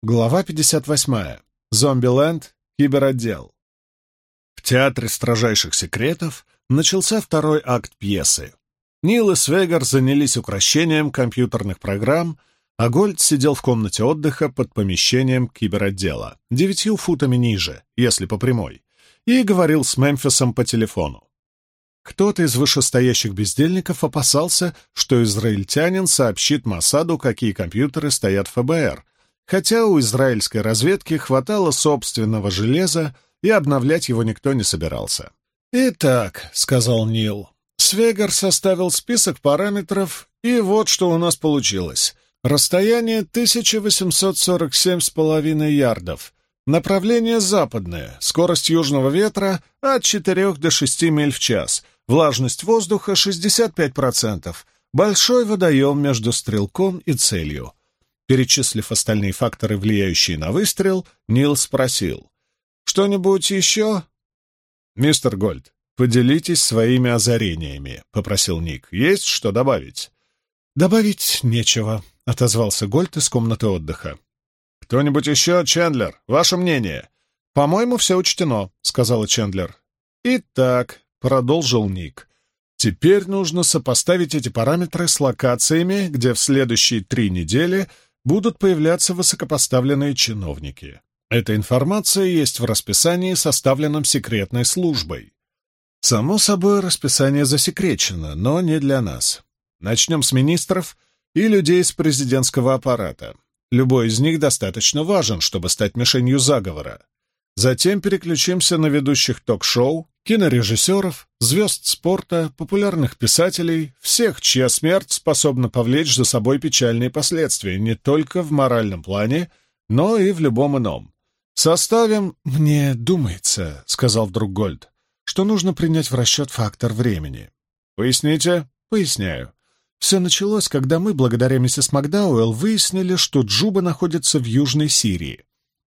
Глава 58. Зомбиленд. Киберотдел. В Театре строжайших секретов начался второй акт пьесы. Нил и Свегар занялись украшением компьютерных программ, а Гольд сидел в комнате отдыха под помещением киберотдела, девятью футами ниже, если по прямой, и говорил с Мемфисом по телефону. Кто-то из вышестоящих бездельников опасался, что израильтянин сообщит Масаду, какие компьютеры стоят в ФБР, хотя у израильской разведки хватало собственного железа, и обновлять его никто не собирался. «Итак», — сказал Нил, — «Свегар составил список параметров, и вот что у нас получилось. Расстояние 1847,5 ярдов. Направление западное, скорость южного ветра от 4 до 6 миль в час, влажность воздуха 65%, большой водоем между стрелком и целью. Перечислив остальные факторы, влияющие на выстрел, Нил спросил. «Что-нибудь еще?» «Мистер Гольд, поделитесь своими озарениями», — попросил Ник. «Есть что добавить?» «Добавить нечего», — отозвался Гольд из комнаты отдыха. «Кто-нибудь еще, Чендлер? Ваше мнение?» «По-моему, все учтено», — сказала Чендлер. «Итак», — продолжил Ник, — «теперь нужно сопоставить эти параметры с локациями, где в следующие три недели будут появляться высокопоставленные чиновники. Эта информация есть в расписании, составленном секретной службой. Само собой, расписание засекречено, но не для нас. Начнем с министров и людей из президентского аппарата. Любой из них достаточно важен, чтобы стать мишенью заговора. Затем переключимся на ведущих ток-шоу, кинорежиссеров, звезд спорта, популярных писателей, всех, чья смерть способна повлечь за собой печальные последствия не только в моральном плане, но и в любом ином. Составим, мне думается, — сказал вдруг Гольд, — что нужно принять в расчет фактор времени. Поясните? Поясняю. Все началось, когда мы, благодаря миссис Макдауэлл, выяснили, что Джуба находится в Южной Сирии.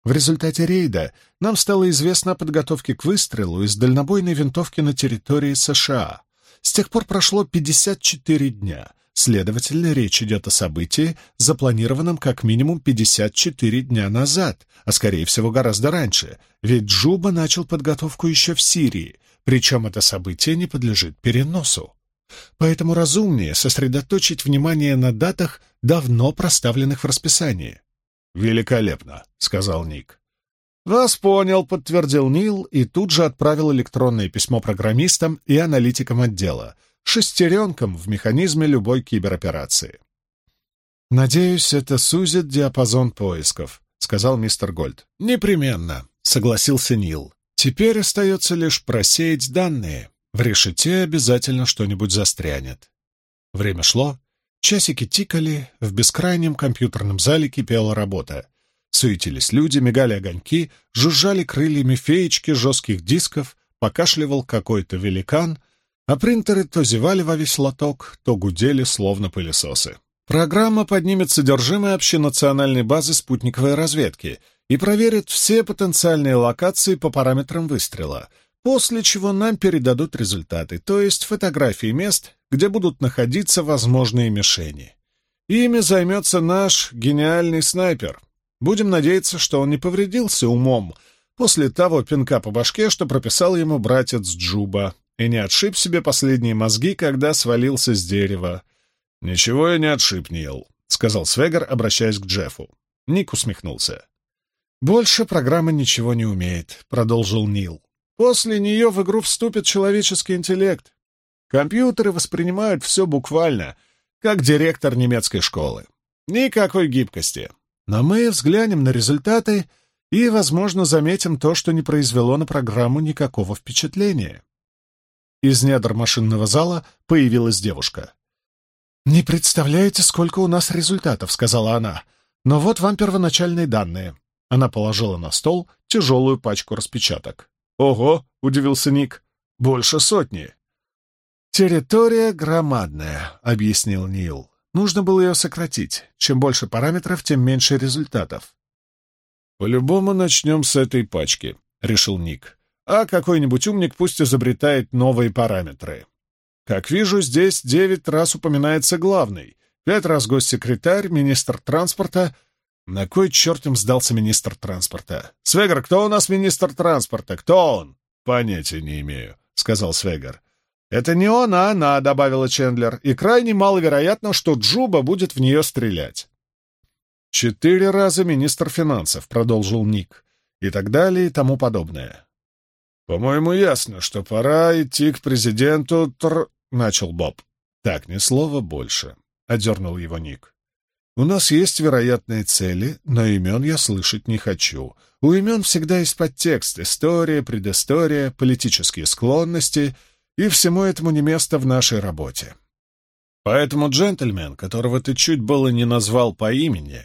В результате рейда нам стало известно о подготовке к выстрелу из дальнобойной винтовки на территории США. С тех пор прошло 54 дня. Следовательно, речь идет о событии, запланированном как минимум 54 дня назад, а скорее всего гораздо раньше, ведь Джуба начал подготовку еще в Сирии, причем это событие не подлежит переносу. Поэтому разумнее сосредоточить внимание на датах, давно проставленных в расписании. «Великолепно», — сказал Ник. «Вас понял», — подтвердил Нил и тут же отправил электронное письмо программистам и аналитикам отдела, шестеренкам в механизме любой кибероперации. «Надеюсь, это сузит диапазон поисков», — сказал мистер Гольд. «Непременно», — согласился Нил. «Теперь остается лишь просеять данные. В решете обязательно что-нибудь застрянет». Время шло, Часики тикали, в бескрайнем компьютерном зале кипела работа. Суетились люди, мигали огоньки, жужжали крыльями феечки жестких дисков, покашливал какой-то великан, а принтеры то зевали во весь лоток, то гудели, словно пылесосы. Программа поднимет содержимое общенациональной базы спутниковой разведки и проверит все потенциальные локации по параметрам выстрела, после чего нам передадут результаты, то есть фотографии мест, где будут находиться возможные мишени. Ими займется наш гениальный снайпер. Будем надеяться, что он не повредился умом после того пинка по башке, что прописал ему братец Джуба, и не отшиб себе последние мозги, когда свалился с дерева. «Ничего я не отшиб, Нил», — сказал Свегар, обращаясь к Джеффу. Ник усмехнулся. «Больше программа ничего не умеет», — продолжил Нил. «После нее в игру вступит человеческий интеллект. Компьютеры воспринимают все буквально, как директор немецкой школы. Никакой гибкости. Но мы взглянем на результаты и, возможно, заметим то, что не произвело на программу никакого впечатления. Из недр машинного зала появилась девушка. «Не представляете, сколько у нас результатов», — сказала она. «Но вот вам первоначальные данные». Она положила на стол тяжелую пачку распечаток. «Ого!» — удивился Ник. «Больше сотни. «Территория громадная», — объяснил Нил. «Нужно было ее сократить. Чем больше параметров, тем меньше результатов». «По-любому начнем с этой пачки», — решил Ник. «А какой-нибудь умник пусть изобретает новые параметры. Как вижу, здесь девять раз упоминается главный, пять раз госсекретарь, министр транспорта. На кой черт им сдался министр транспорта? «Свегар, кто у нас министр транспорта? Кто он?» «Понятия не имею», — сказал Свегар. «Это не он, а она», — добавила Чендлер, «и крайне маловероятно, что Джуба будет в нее стрелять». «Четыре раза министр финансов», — продолжил Ник, и так далее и тому подобное. «По-моему, ясно, что пора идти к президенту Тр...» — начал Боб. «Так, ни слова больше», — одернул его Ник. «У нас есть вероятные цели, но имен я слышать не хочу. У имен всегда есть подтекст, история, предыстория, политические склонности — и всему этому не место в нашей работе. Поэтому джентльмен, которого ты чуть было не назвал по имени,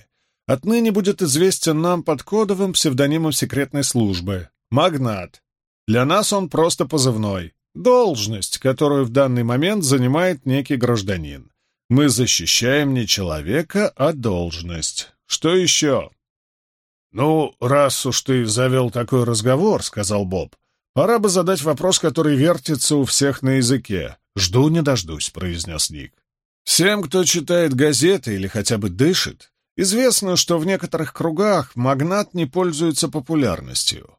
отныне будет известен нам под кодовым псевдонимом секретной службы — «Магнат». Для нас он просто позывной, должность, которую в данный момент занимает некий гражданин. Мы защищаем не человека, а должность. Что еще? «Ну, раз уж ты завел такой разговор, — сказал Боб, Пора бы задать вопрос, который вертится у всех на языке. «Жду не дождусь», — произнес Ник. Всем, кто читает газеты или хотя бы дышит, известно, что в некоторых кругах магнат не пользуется популярностью.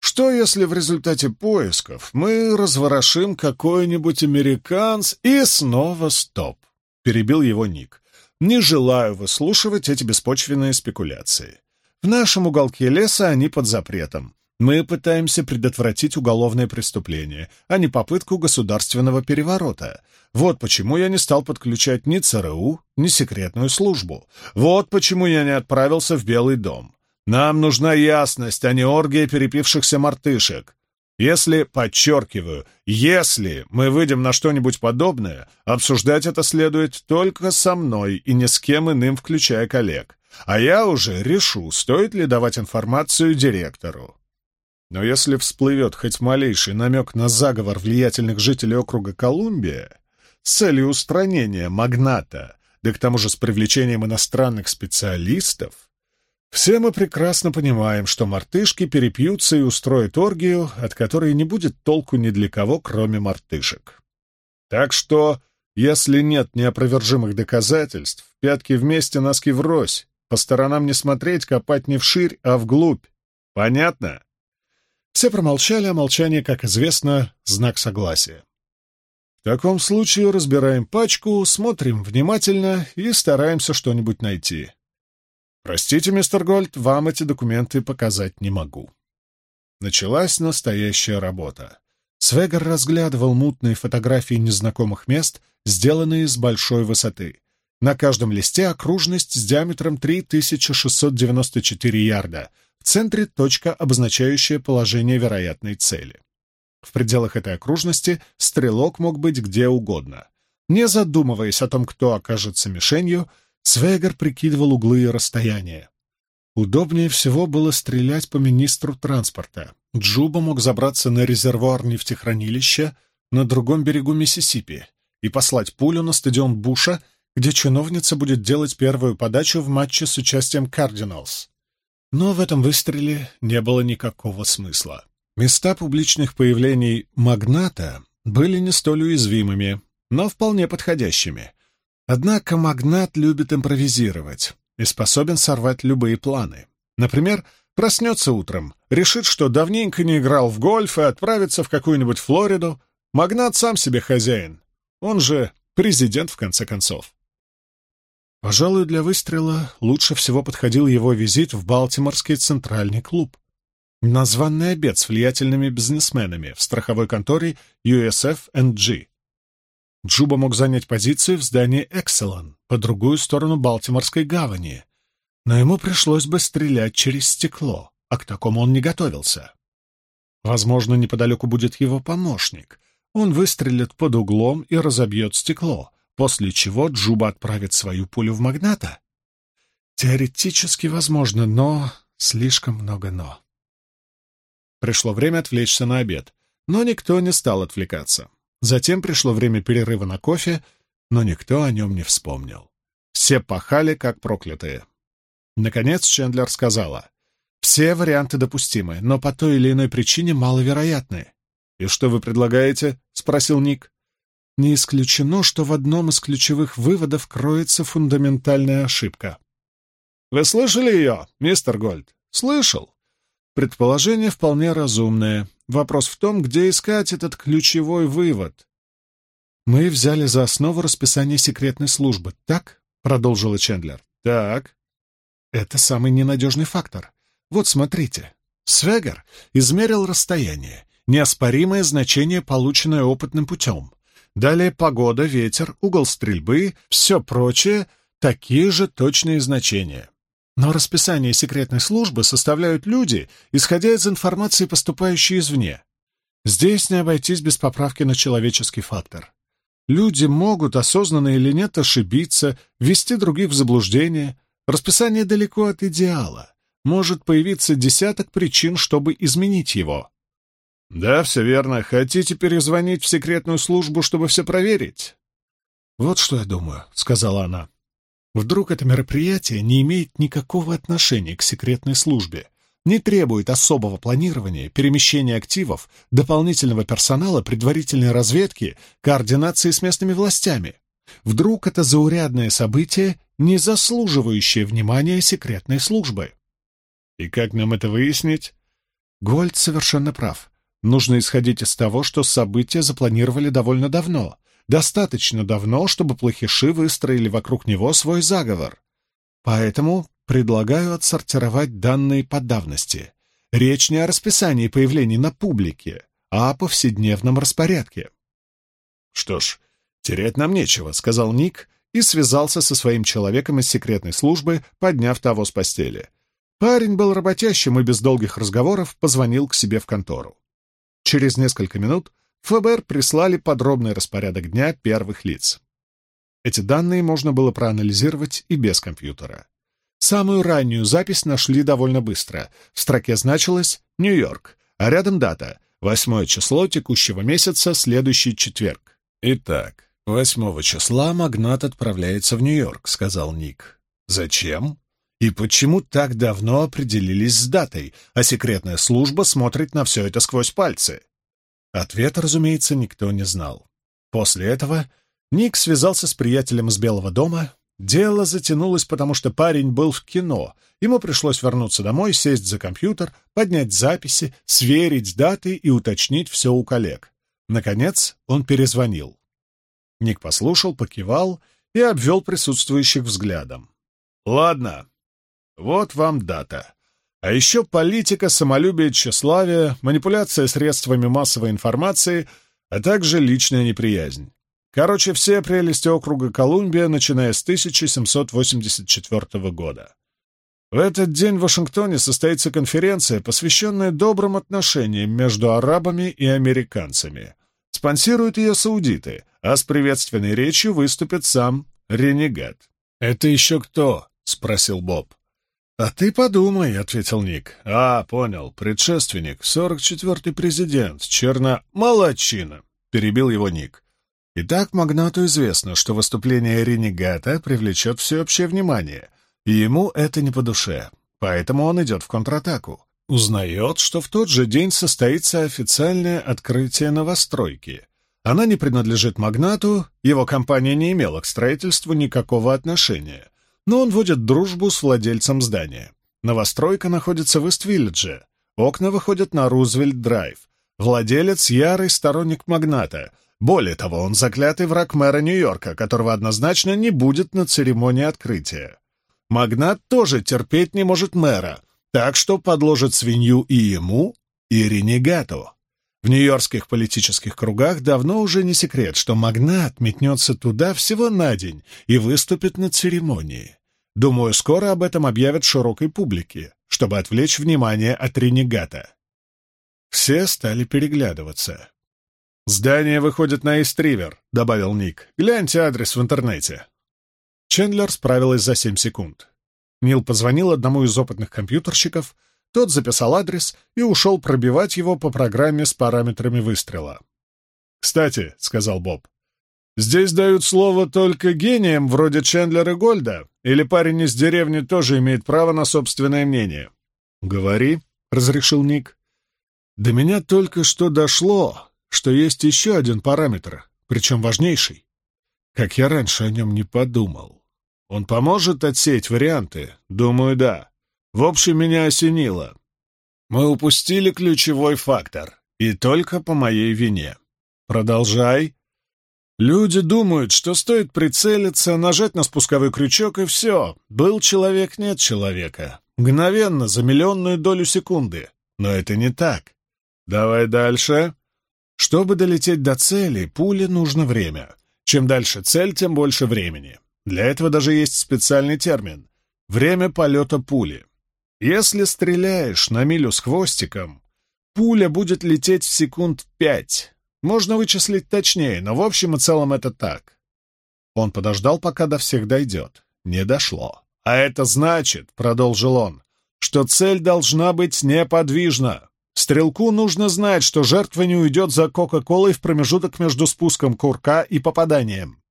Что, если в результате поисков мы разворошим какой-нибудь американс и снова стоп? Перебил его Ник. Не желаю выслушивать эти беспочвенные спекуляции. В нашем уголке леса они под запретом. Мы пытаемся предотвратить уголовное преступление, а не попытку государственного переворота. Вот почему я не стал подключать ни ЦРУ, ни секретную службу. Вот почему я не отправился в Белый дом. Нам нужна ясность, а не оргия перепившихся мартышек. Если, подчеркиваю, если мы выйдем на что-нибудь подобное, обсуждать это следует только со мной и ни с кем иным, включая коллег. А я уже решу, стоит ли давать информацию директору. Но если всплывет хоть малейший намек на заговор влиятельных жителей округа Колумбия с целью устранения магната, да к тому же с привлечением иностранных специалистов, все мы прекрасно понимаем, что мартышки перепьются и устроят оргию, от которой не будет толку ни для кого, кроме мартышек. Так что, если нет неопровержимых доказательств, пятки вместе, носки врозь, по сторонам не смотреть, копать не вширь, а вглубь. Понятно? Все промолчали, а молчание, как известно, знак согласия. В таком случае разбираем пачку, смотрим внимательно и стараемся что-нибудь найти. Простите, мистер Гольд, вам эти документы показать не могу. Началась настоящая работа. Свегар разглядывал мутные фотографии незнакомых мест, сделанные с большой высоты. На каждом листе окружность с диаметром 3694 ярда — в центре точка, обозначающая положение вероятной цели. В пределах этой окружности стрелок мог быть где угодно. Не задумываясь о том, кто окажется мишенью, Свегер прикидывал углы и расстояния. Удобнее всего было стрелять по министру транспорта. Джуба мог забраться на резервуар нефтехранилища на другом берегу Миссисипи и послать пулю на стадион Буша, где чиновница будет делать первую подачу в матче с участием Кардиналс. Но в этом выстреле не было никакого смысла. Места публичных появлений магната были не столь уязвимыми, но вполне подходящими. Однако магнат любит импровизировать и способен сорвать любые планы. Например, проснется утром, решит, что давненько не играл в гольф и отправится в какую-нибудь Флориду. Магнат сам себе хозяин. Он же президент, в конце концов. Пожалуй, для выстрела лучше всего подходил его визит в Балтиморский центральный клуб. Названный обед с влиятельными бизнесменами в страховой конторе USF&G. Джуба мог занять позицию в здании Экселон по другую сторону Балтиморской гавани, но ему пришлось бы стрелять через стекло, а к такому он не готовился. Возможно, неподалеку будет его помощник. Он выстрелит под углом и разобьет стекло, после чего Джуба отправит свою пулю в магната? Теоретически возможно, но слишком много «но». Пришло время отвлечься на обед, но никто не стал отвлекаться. Затем пришло время перерыва на кофе, но никто о нем не вспомнил. Все пахали, как проклятые. Наконец Чендлер сказала, «Все варианты допустимы, но по той или иной причине маловероятны». «И что вы предлагаете?» — спросил Ник. Не исключено, что в одном из ключевых выводов кроется фундаментальная ошибка. Вы слышали ее, мистер Гольд? Слышал. Предположение вполне разумное. Вопрос в том, где искать этот ключевой вывод. «Мы взяли за основу расписание секретной службы, так?» — продолжила Чендлер. «Так». «Это самый ненадежный фактор. Вот смотрите. Свегер измерил расстояние, неоспоримое значение, полученное опытным путем. Далее погода, ветер, угол стрельбы, все прочее — такие же точные значения. Но расписание секретной службы составляют люди, исходя из информации, поступающей извне. Здесь не обойтись без поправки на человеческий фактор. Люди могут, осознанно или нет, ошибиться, ввести других в заблуждение. Расписание далеко от идеала. Может появиться десяток причин, чтобы изменить его. «Да, все верно. Хотите перезвонить в секретную службу, чтобы все проверить?» «Вот что я думаю», — сказала она. «Вдруг это мероприятие не имеет никакого отношения к секретной службе, не требует особого планирования, перемещения активов, дополнительного персонала, предварительной разведки, координации с местными властями. Вдруг это заурядное событие, не заслуживающее внимания секретной службы. И как нам это выяснить? Гольд совершенно прав. Нужно исходить из того, что события запланировали довольно давно. Достаточно давно, чтобы плохиши выстроили вокруг него свой заговор. Поэтому Предлагаю отсортировать данные по давности. Речь не о расписании появлений на публике, а о повседневном распорядке. «Что ж, терять нам нечего», — сказал Ник и связался со своим человеком из секретной службы, подняв того с постели. Парень был работящим и без долгих разговоров позвонил к себе в контору. Через несколько минут ФБР прислали подробный распорядок дня первых лиц. Эти данные можно было проанализировать и без компьютера. Самую раннюю запись нашли довольно быстро. В строке значилось «Нью-Йорк», а рядом дата — восьмое число текущего месяца, следующий четверг. «Итак, восьмого числа магнат отправляется в Нью-Йорк», — сказал Ник. «Зачем? И почему так давно определились с датой, а секретная служба смотрит на все это сквозь пальцы?» Ответа, разумеется, никто не знал. После этого Ник связался с приятелем из Белого дома, Дело затянулось, потому что парень был в кино. Ему пришлось вернуться домой, сесть за компьютер, поднять записи, сверить даты и уточнить все у коллег. Наконец он перезвонил. Ник послушал, покивал и обвел присутствующих взглядом. «Ладно, вот вам дата. А еще политика, самолюбие, тщеславие, манипуляция средствами массовой информации, а также личная неприязнь. Короче, все прелести округа Колумбия, начиная с 1784 года. В этот день в Вашингтоне состоится конференция, посвященная добрым отношениям между арабами и американцами. Спонсируют ее саудиты, а с приветственной речью выступит сам ренегат. «Это еще кто?» — спросил Боб. «А ты подумай», — ответил Ник. «А, понял, предшественник, сорок четвертый президент, черно... Молодчина!» — перебил его Ник. Итак, магнату известно, что выступление ренегата привлечет всеобщее внимание, и ему это не по душе, поэтому он идет в контратаку. Узнает, что в тот же день состоится официальное открытие новостройки. Она не принадлежит магнату, его компания не имела к строительству никакого отношения, но он вводит дружбу с владельцем здания. Новостройка находится в Ист-Виллидже, окна выходят на Рузвельт-драйв. Владелец — ярый сторонник магната — более того, он заклятый враг мэра Нью-Йорка, которого однозначно не будет на церемонии открытия. Магнат тоже терпеть не может мэра, так что подложит свинью и ему, и ренегату. В нью-йоркских политических кругах давно уже не секрет, что магнат метнется туда всего на день и выступит на церемонии. Думаю, скоро об этом объявят широкой публике, чтобы отвлечь внимание от ренегата. Все стали переглядываться. «Здание выходит на Истривер», — добавил Ник. «Гляньте адрес в интернете». Чендлер справилась за семь секунд. Нил позвонил одному из опытных компьютерщиков, тот записал адрес и ушел пробивать его по программе с параметрами выстрела. «Кстати», — сказал Боб, — «здесь дают слово только гениям вроде Чендлера Гольда, или парень из деревни тоже имеет право на собственное мнение?» «Говори», — разрешил Ник. «До меня только что дошло, что есть еще один параметр, причем важнейший. Как я раньше о нем не подумал. Он поможет отсеять варианты? Думаю, да. В общем, меня осенило. Мы упустили ключевой фактор, и только по моей вине. Продолжай. Люди думают, что стоит прицелиться, нажать на спусковой крючок, и все. Был человек, нет человека. Мгновенно, за миллионную долю секунды. Но это не так. Давай дальше. Чтобы долететь до цели, пуле нужно время. Чем дальше цель, тем больше времени. Для этого даже есть специальный термин — время полета пули. Если стреляешь на милю с хвостиком, пуля будет лететь в секунд пять. Можно вычислить точнее, но в общем и целом это так. Он подождал, пока до всех дойдет. Не дошло. «А это значит, — продолжил он, — что цель должна быть неподвижна. Стрелку нужно знать, что жертва не уйдет за Кока-Колой в промежуток между спуском курка и попаданием.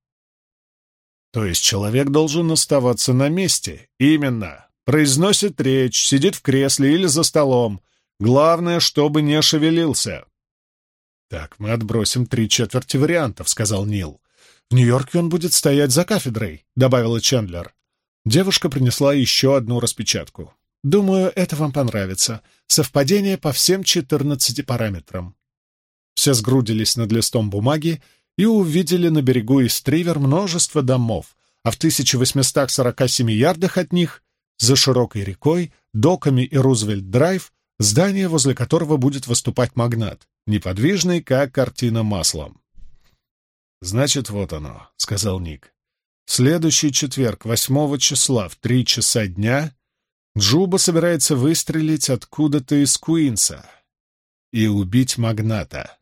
То есть человек должен оставаться на месте. Именно. Произносит речь, сидит в кресле или за столом. Главное, чтобы не шевелился. «Так, мы отбросим три четверти вариантов», — сказал Нил. «В Нью-Йорке он будет стоять за кафедрой», — добавила Чендлер. Девушка принесла еще одну распечатку. «Думаю, это вам понравится. Совпадение по всем четырнадцати параметрам». Все сгрудились над листом бумаги и увидели на берегу Истривер множество домов, а в 1847 ярдах от них, за широкой рекой, доками и Рузвельт-драйв, здание, возле которого будет выступать магнат, неподвижный, как картина маслом. «Значит, вот оно», — сказал Ник. «Следующий четверг, 8 числа, в три часа дня, Джуба собирается выстрелить откуда-то из Куинса и убить магната».